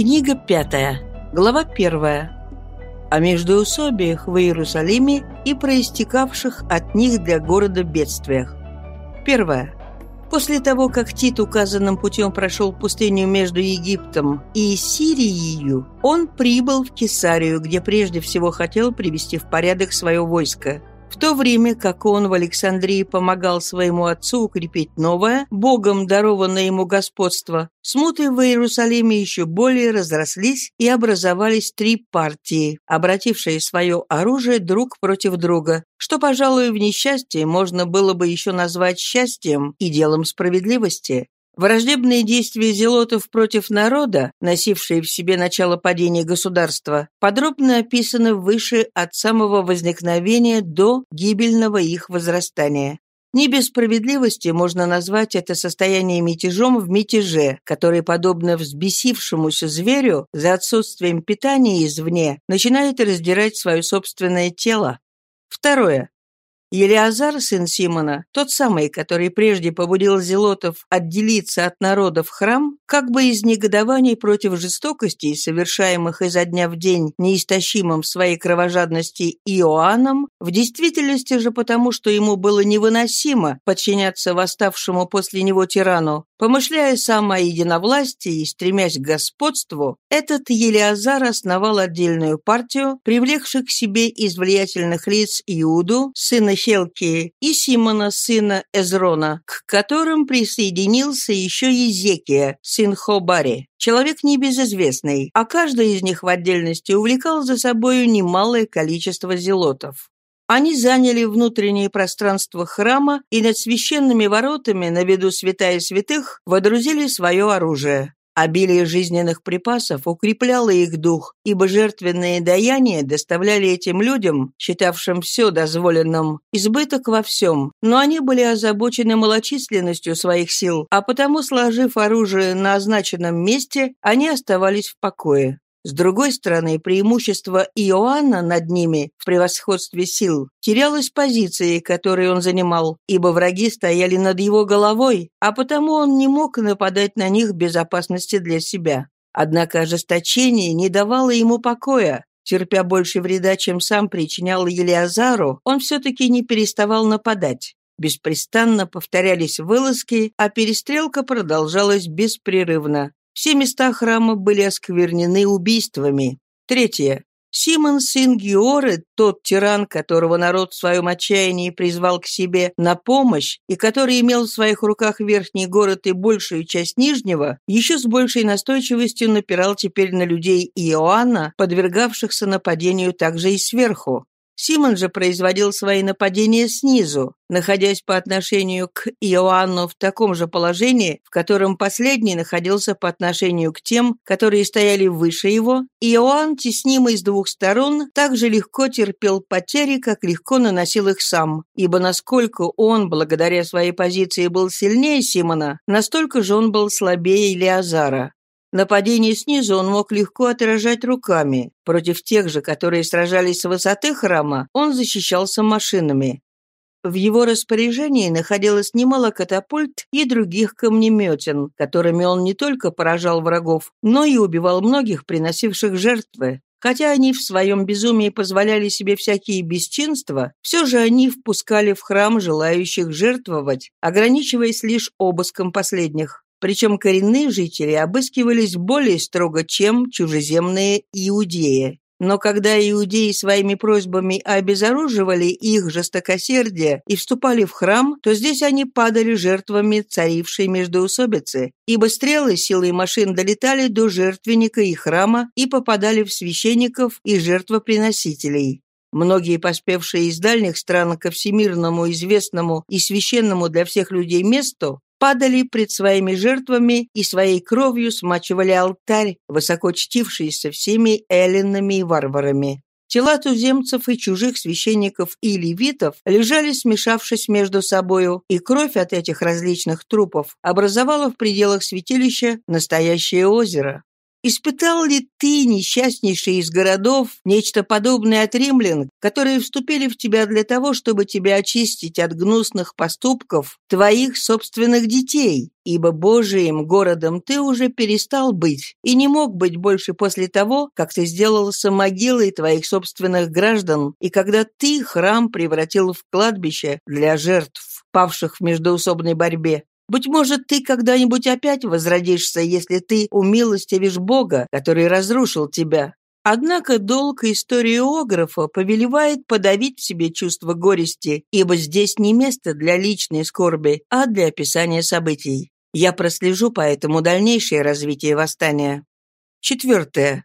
Книга пятая. Глава первая. О междоусобиях в Иерусалиме и проистекавших от них для города бедствиях. Первое. После того, как Тит указанным путем прошел пустыню между Египтом и Сирией, он прибыл в Кесарию, где прежде всего хотел привести в порядок свое войско. В то время как он в Александрии помогал своему отцу укрепить новое, Богом дарованное ему господство, смуты в Иерусалиме еще более разрослись и образовались три партии, обратившие свое оружие друг против друга, что, пожалуй, в несчастье можно было бы еще назвать счастьем и делом справедливости. Враждебные действия зелотов против народа, носившие в себе начало падения государства, подробно описаны выше от самого возникновения до гибельного их возрастания. Не без справедливости можно назвать это состояние мятежом в мятеже, который, подобно взбесившемуся зверю, за отсутствием питания извне, начинает раздирать свое собственное тело. Второе. Елиазар, сын Симона, тот самый, который прежде побудил зелотов отделиться от народа в храм, как бы из негодований против жестокостей, совершаемых изо дня в день неистощимым своей кровожадности Иоанном, в действительности же потому, что ему было невыносимо подчиняться восставшему после него тирану, помышляя сам о единовластии и стремясь к господству, этот Елиазар основал отдельную партию, привлекших к себе из влиятельных лиц Иуду, сына Хелки, и Симона, сына Эзрона, к которым присоединился еще Езекия, сын Хобари, человек небезызвестный, а каждый из них в отдельности увлекал за собою немалое количество зелотов. Они заняли внутреннее пространство храма и над священными воротами на виду святая святых водрузили свое оружие. Обилие жизненных припасов укрепляло их дух, ибо жертвенные даяния доставляли этим людям, считавшим все дозволенным, избыток во всем, но они были озабочены малочисленностью своих сил, а потому, сложив оружие на означенном месте, они оставались в покое. С другой стороны, преимущество Иоанна над ними в превосходстве сил терялось позиции, которые он занимал, ибо враги стояли над его головой, а потому он не мог нападать на них без опасности для себя. Однако ожесточение не давало ему покоя. Терпя больше вреда, чем сам причинял Елиазару, он все-таки не переставал нападать. Беспрестанно повторялись вылазки, а перестрелка продолжалась беспрерывно. Все места храма были осквернены убийствами. Третье. Симон, сын Георы, тот тиран, которого народ в своем отчаянии призвал к себе на помощь и который имел в своих руках верхний город и большую часть нижнего, еще с большей настойчивостью напирал теперь на людей Иоанна, подвергавшихся нападению также и сверху. Симон же производил свои нападения снизу, находясь по отношению к Иоанну в таком же положении, в котором последний находился по отношению к тем, которые стояли выше его, Иоанн, теснимый с двух сторон, так же легко терпел потери, как легко наносил их сам, ибо насколько он, благодаря своей позиции, был сильнее Симона, настолько же он был слабее Илиазара. Нападение снизу он мог легко отражать руками. Против тех же, которые сражались с высоты храма, он защищался машинами. В его распоряжении находилось немало катапульт и других камнеметен, которыми он не только поражал врагов, но и убивал многих, приносивших жертвы. Хотя они в своем безумии позволяли себе всякие бесчинства, все же они впускали в храм желающих жертвовать, ограничиваясь лишь обыском последних. Причем коренные жители обыскивались более строго, чем чужеземные иудеи. Но когда иудеи своими просьбами обезоруживали их жестокосердие и вступали в храм, то здесь они падали жертвами царившей междоусобицы, ибо стрелы силой машин долетали до жертвенника и храма и попадали в священников и жертвоприносителей. Многие, поспевшие из дальних стран ко всемирному, известному и священному для всех людей месту, падали пред своими жертвами и своей кровью смачивали алтарь, высоко чтившийся всеми эллинами и варварами. Тела туземцев и чужих священников и левитов лежали, смешавшись между собою, и кровь от этих различных трупов образовала в пределах святилища настоящее озеро. Испытал ли ты, несчастнейший из городов, нечто подобное от римлян, которые вступили в тебя для того, чтобы тебя очистить от гнусных поступков твоих собственных детей? Ибо Божиим городом ты уже перестал быть и не мог быть больше после того, как ты сделался могилой твоих собственных граждан, и когда ты храм превратил в кладбище для жертв, павших в междоусобной борьбе. Быть может, ты когда-нибудь опять возродишься, если ты умилостивишь Бога, который разрушил тебя. Однако долг историографа повелевает подавить в себе чувство горести, ибо здесь не место для личной скорби, а для описания событий. Я прослежу поэтому дальнейшее развитие восстания. Четвертое.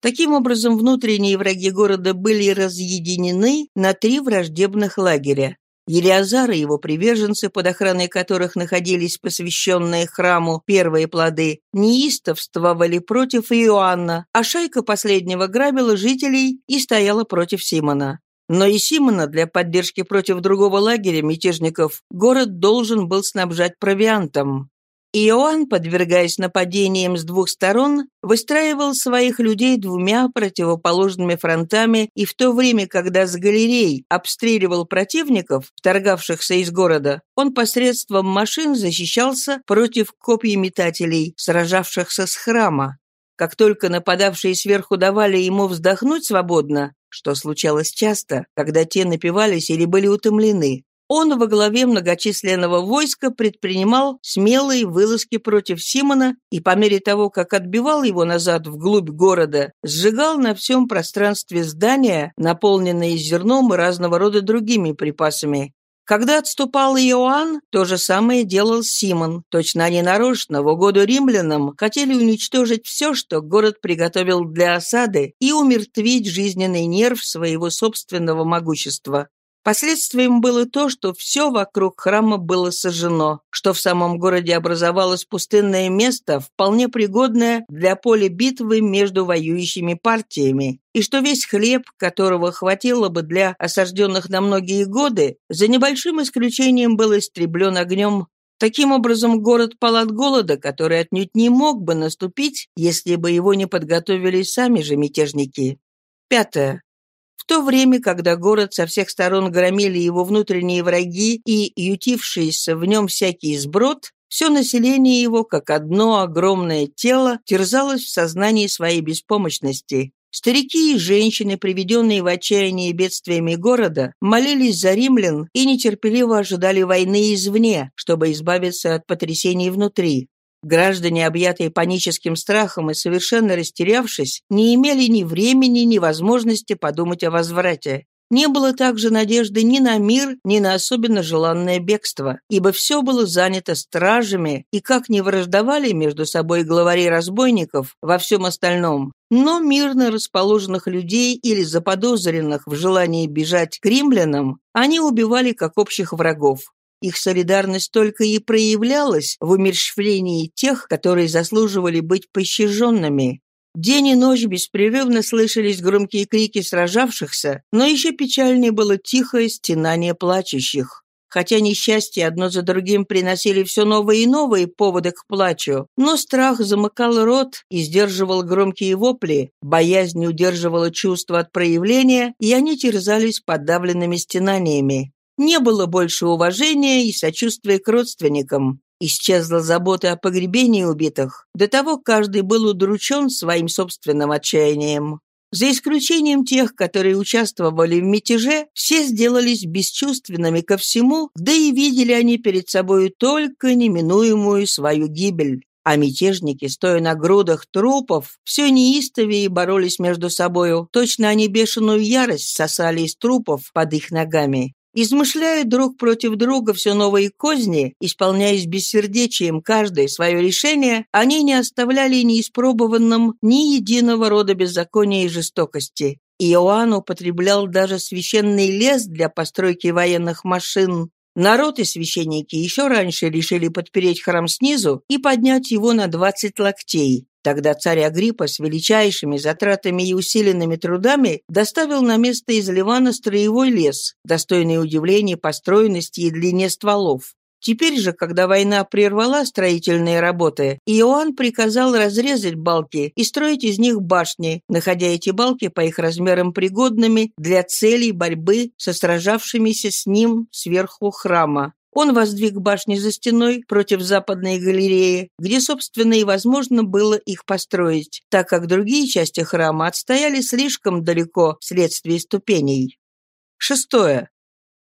Таким образом, внутренние враги города были разъединены на три враждебных лагеря. Елиазар и его приверженцы, под охраной которых находились посвященные храму первые плоды, неистовствовали против Иоанна, а шайка последнего грабила жителей и стояла против Симона. Но и Симона для поддержки против другого лагеря мятежников город должен был снабжать провиантом. Иоанн, подвергаясь нападениям с двух сторон, выстраивал своих людей двумя противоположными фронтами, и в то время, когда с галерей обстреливал противников, вторгавшихся из города, он посредством машин защищался против копьеметателей, сражавшихся с храма. Как только нападавшие сверху давали ему вздохнуть свободно, что случалось часто, когда те напивались или были утомлены, он во главе многочисленного войска предпринимал смелые вылазки против Симона и по мере того, как отбивал его назад вглубь города, сжигал на всем пространстве здания, наполненные зерном и разного рода другими припасами. Когда отступал Иоанн, то же самое делал Симон. Точно они нарочно в угоду римлянам хотели уничтожить все, что город приготовил для осады, и умертвить жизненный нерв своего собственного могущества. Последствием было то, что все вокруг храма было сожжено, что в самом городе образовалось пустынное место, вполне пригодное для поля битвы между воюющими партиями, и что весь хлеб, которого хватило бы для осажденных на многие годы, за небольшим исключением был истреблен огнем Таким образом, город пал от голода, который отнюдь не мог бы наступить, если бы его не подготовили сами же мятежники. Пятое. В то время, когда город со всех сторон громили его внутренние враги и ютившийся в нем всякий сброд, все население его, как одно огромное тело, терзалось в сознании своей беспомощности. Старики и женщины, приведенные в отчаяние бедствиями города, молились за римлян и нетерпеливо ожидали войны извне, чтобы избавиться от потрясений внутри. Граждане, объятые паническим страхом и совершенно растерявшись, не имели ни времени, ни возможности подумать о возврате. Не было также надежды ни на мир, ни на особенно желанное бегство, ибо все было занято стражами, и как не враждовали между собой главари разбойников во всем остальном, но мирно расположенных людей или заподозренных в желании бежать к римлянам они убивали как общих врагов. Их солидарность только и проявлялась в умерщвлении тех, которые заслуживали быть пощаженными. День и ночь беспрерывно слышались громкие крики сражавшихся, но еще печальнее было тихое стенание плачущих. Хотя несчастья одно за другим приносили все новые и новые поводы к плачу, но страх замыкал рот и сдерживал громкие вопли, боязнь удерживала чувства от проявления, и они терзались подавленными стенаниями. Не было больше уважения и сочувствия к родственникам. Исчезла забота о погребении убитых. До того каждый был удручен своим собственным отчаянием. За исключением тех, которые участвовали в мятеже, все сделались бесчувственными ко всему, да и видели они перед собой только неминуемую свою гибель. А мятежники, стоя на грудах трупов, все неистовее боролись между собою. Точно они бешеную ярость сосали из трупов под их ногами. Измышляя друг против друга все новые козни, исполняясь бессердечием каждое свое решение, они не оставляли неиспробованным ни единого рода беззакония и жестокости. Иоанн употреблял даже священный лес для постройки военных машин. Народ и священники еще раньше решили подпереть храм снизу и поднять его на 20 локтей. Тогда царь Агриппа с величайшими затратами и усиленными трудами доставил на место из Ливана строевой лес, достойный удивления по стройности и длине стволов. Теперь же, когда война прервала строительные работы, Иоанн приказал разрезать балки и строить из них башни, находя эти балки по их размерам пригодными для целей борьбы со сражавшимися с ним сверху храма. Он воздвиг башни за стеной против западной галереи, где, собственно, и возможно было их построить, так как другие части храма отстояли слишком далеко вследствие ступеней. Шестое.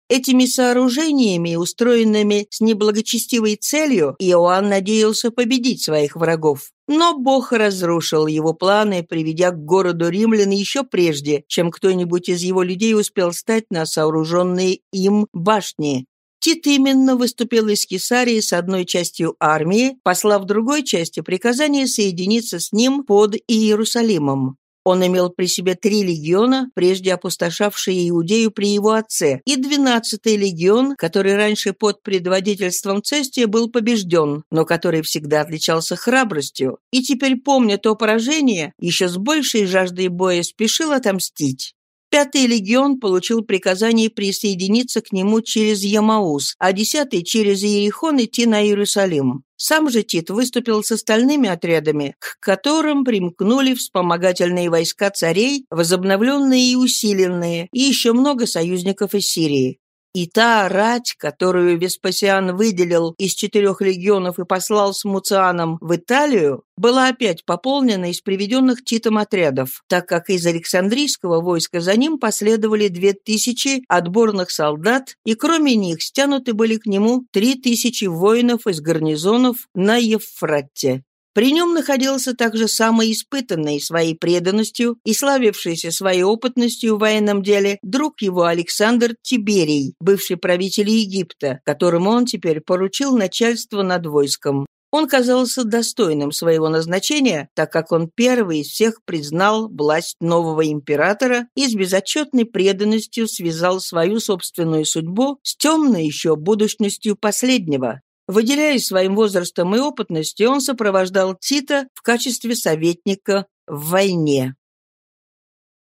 Этими сооружениями, устроенными с неблагочестивой целью, Иоанн надеялся победить своих врагов. Но Бог разрушил его планы, приведя к городу римлян еще прежде, чем кто-нибудь из его людей успел стать на сооруженные им башни. Тит именно выступил из Кесарии с одной частью армии, послав другой части приказание соединиться с ним под Иерусалимом. Он имел при себе три легиона, прежде опустошавшие Иудею при его отце, и двенадцатый легион, который раньше под предводительством Цестия был побежден, но который всегда отличался храбростью, и теперь, помня то поражение, еще с большей жаждой боя спешил отомстить. Пятый легион получил приказание присоединиться к нему через Ямаус, а десятый через Иерихон идти на Иерусалим. Сам же Тит выступил с остальными отрядами, к которым примкнули вспомогательные войска царей, возобновленные и усиленные, и еще много союзников из Сирии. И та рать, которую Веспасиан выделил из четырех легионов и послал с Муцианом в Италию, была опять пополнена из приведенных Титом отрядов, так как из Александрийского войска за ним последовали две тысячи отборных солдат, и кроме них стянуты были к нему три тысячи воинов из гарнизонов на Евфрате. При нем находился также самый испытанный своей преданностью и славившийся своей опытностью в военном деле друг его Александр Тиберий, бывший правитель Египта, которому он теперь поручил начальство над войском. Он казался достойным своего назначения, так как он первый из всех признал власть нового императора и с безотчетной преданностью связал свою собственную судьбу с темной еще будущностью последнего. Выделяясь своим возрастом и опытностью, он сопровождал Тита в качестве советника в войне.